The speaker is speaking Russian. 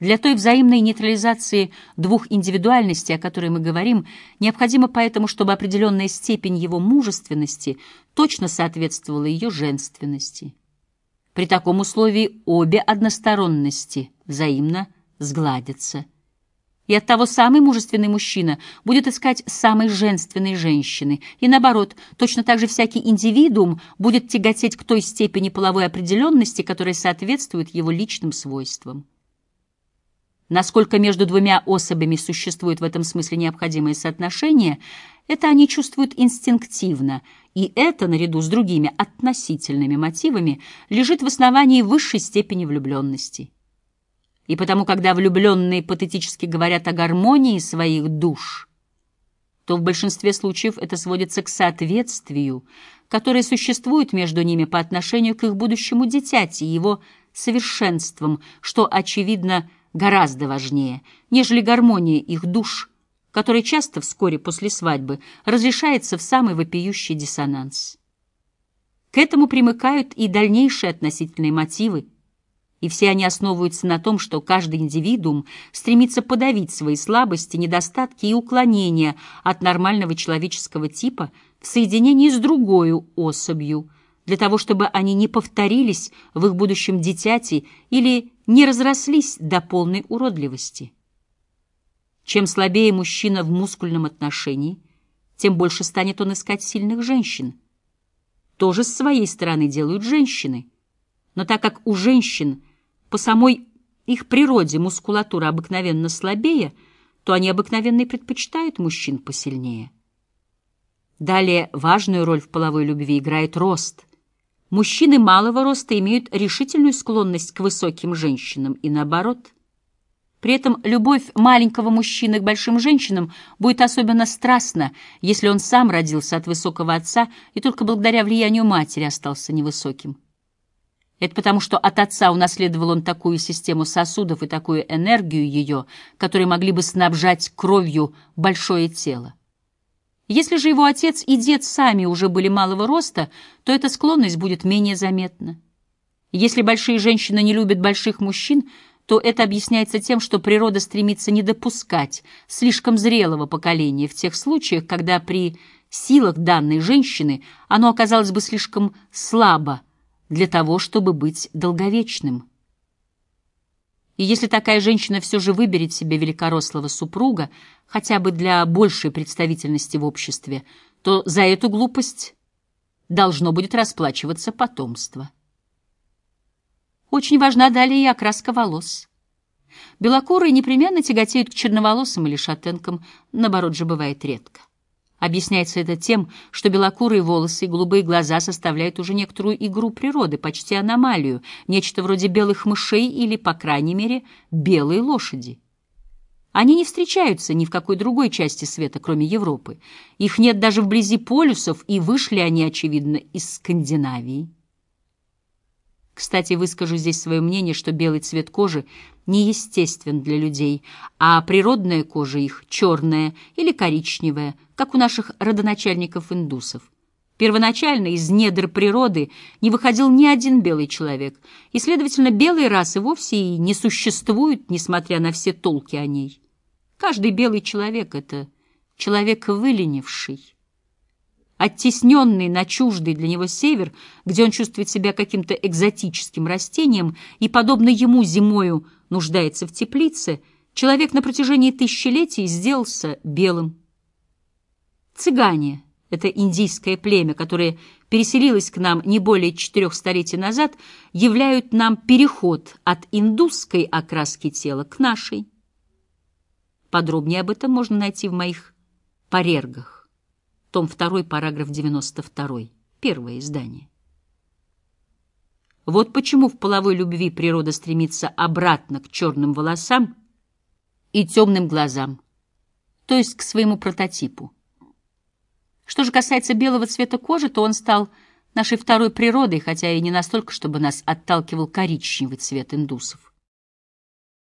Для той взаимной нейтрализации двух индивидуальностей, о которой мы говорим, необходимо поэтому, чтобы определенная степень его мужественности точно соответствовала ее женственности. При таком условии обе односторонности взаимно сгладятся. И оттого самый мужественный мужчина будет искать самой женственной женщины, и наоборот, точно так же всякий индивидуум будет тяготеть к той степени половой определенности, которая соответствует его личным свойствам. Насколько между двумя особями существует в этом смысле необходимое соотношение, это они чувствуют инстинктивно, и это, наряду с другими относительными мотивами, лежит в основании высшей степени влюбленности. И потому, когда влюбленные патетически говорят о гармонии своих душ, то в большинстве случаев это сводится к соответствию, которое существует между ними по отношению к их будущему дитяти и его совершенством, что, очевидно, гораздо важнее, нежели гармония их душ, которая часто вскоре после свадьбы разрешается в самый вопиющий диссонанс. К этому примыкают и дальнейшие относительные мотивы, и все они основываются на том, что каждый индивидуум стремится подавить свои слабости, недостатки и уклонения от нормального человеческого типа в соединении с другой особью, для того, чтобы они не повторились в их будущем дитяти или не разрослись до полной уродливости. Чем слабее мужчина в мускульном отношении, тем больше станет он искать сильных женщин. То же с своей стороны делают женщины. Но так как у женщин по самой их природе мускулатура обыкновенно слабее, то они обыкновенно и предпочитают мужчин посильнее. Далее важную роль в половой любви играет рост. Мужчины малого роста имеют решительную склонность к высоким женщинам и наоборот. При этом любовь маленького мужчины к большим женщинам будет особенно страстна, если он сам родился от высокого отца и только благодаря влиянию матери остался невысоким. Это потому, что от отца унаследовал он такую систему сосудов и такую энергию ее, которые могли бы снабжать кровью большое тело. Если же его отец и дед сами уже были малого роста, то эта склонность будет менее заметна. Если большие женщины не любят больших мужчин, то это объясняется тем, что природа стремится не допускать слишком зрелого поколения в тех случаях, когда при силах данной женщины оно оказалось бы слишком слабо для того, чтобы быть долговечным. И если такая женщина все же выберет себе великорослого супруга, хотя бы для большей представительности в обществе, то за эту глупость должно будет расплачиваться потомство. Очень важна далее и окраска волос. Белокурые непременно тяготеют к черноволосым или шатенкам, наоборот же бывает редко. Объясняется это тем, что белокурые волосы и голубые глаза составляют уже некоторую игру природы, почти аномалию, нечто вроде белых мышей или, по крайней мере, белой лошади. Они не встречаются ни в какой другой части света, кроме Европы. Их нет даже вблизи полюсов, и вышли они, очевидно, из Скандинавии. Кстати, выскажу здесь свое мнение, что белый цвет кожи неестествен для людей, а природная кожа их черная или коричневая, как у наших родоначальников-индусов. Первоначально из недр природы не выходил ни один белый человек, и, следовательно, белые расы вовсе и не существуют, несмотря на все толки о ней. Каждый белый человек — это человек выленивший оттесненный на чуждый для него север, где он чувствует себя каким-то экзотическим растением и, подобно ему зимою, нуждается в теплице, человек на протяжении тысячелетий сделался белым. Цыгане — это индийское племя, которое переселилось к нам не более четырех столетий назад, являют нам переход от индусской окраски тела к нашей. Подробнее об этом можно найти в моих парергах том 2, параграф 92, первое издание. Вот почему в половой любви природа стремится обратно к черным волосам и темным глазам, то есть к своему прототипу. Что же касается белого цвета кожи, то он стал нашей второй природой, хотя и не настолько, чтобы нас отталкивал коричневый цвет индусов.